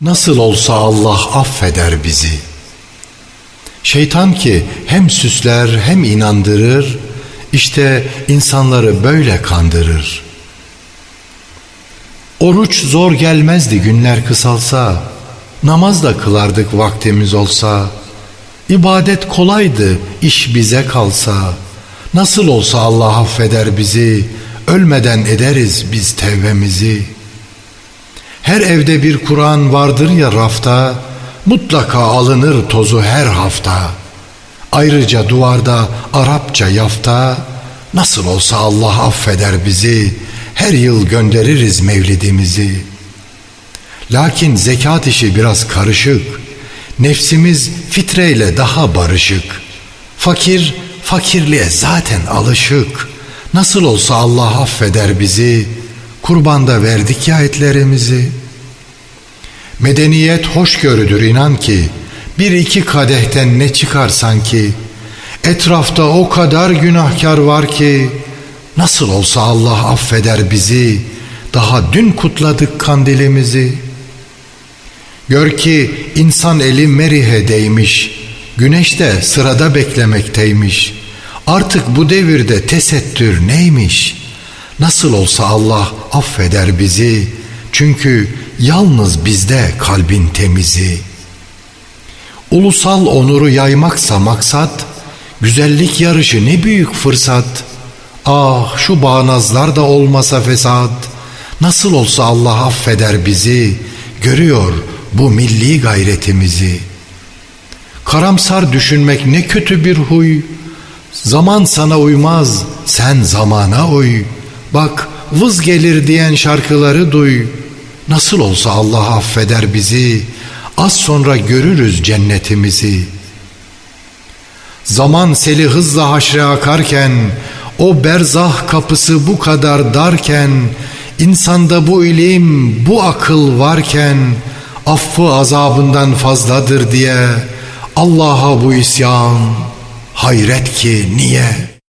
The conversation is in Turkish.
Nasıl olsa Allah affeder bizi. Şeytan ki hem süsler hem inandırır, işte insanları böyle kandırır. Oruç zor gelmezdi günler kısalsa, namaz da kılardık vaktimiz olsa, ibadet kolaydı iş bize kalsa, nasıl olsa Allah affeder bizi, ölmeden ederiz biz tevbemizi.'' Her evde bir Kur'an vardır ya rafta, mutlaka alınır tozu her hafta. Ayrıca duvarda Arapça yafta, nasıl olsa Allah affeder bizi, her yıl göndeririz mevlidimizi. Lakin zekat işi biraz karışık, nefsimiz fitreyle daha barışık. Fakir, fakirliğe zaten alışık. Nasıl olsa Allah affeder bizi, kurbanda verdik ya etlerimizi. Medeniyet hoşgörüdür inan ki, bir iki kadehten ne çıkar sanki, etrafta o kadar günahkar var ki, nasıl olsa Allah affeder bizi, daha dün kutladık kandilimizi. Gör ki insan eli Merih'e değmiş, güneş de sırada beklemekteymiş. Artık bu devirde tesettür neymiş?'' Nasıl olsa Allah affeder bizi. Çünkü yalnız bizde kalbin temizi. Ulusal onuru yaymaksa maksat, güzellik yarışı ne büyük fırsat. Ah şu bağnazlar da olmasa fesat. Nasıl olsa Allah affeder bizi. Görüyor bu milli gayretimizi. Karamsar düşünmek ne kötü bir huy. Zaman sana uymaz, sen zamana uy.'' Bak vız gelir diyen şarkıları duy. Nasıl olsa Allah affeder bizi. Az sonra görürüz cennetimizi. Zaman seli hızla haşre akarken, o berzah kapısı bu kadar darken, insanda bu ilim, bu akıl varken, affı azabından fazladır diye, Allah'a bu isyan, hayret ki niye?''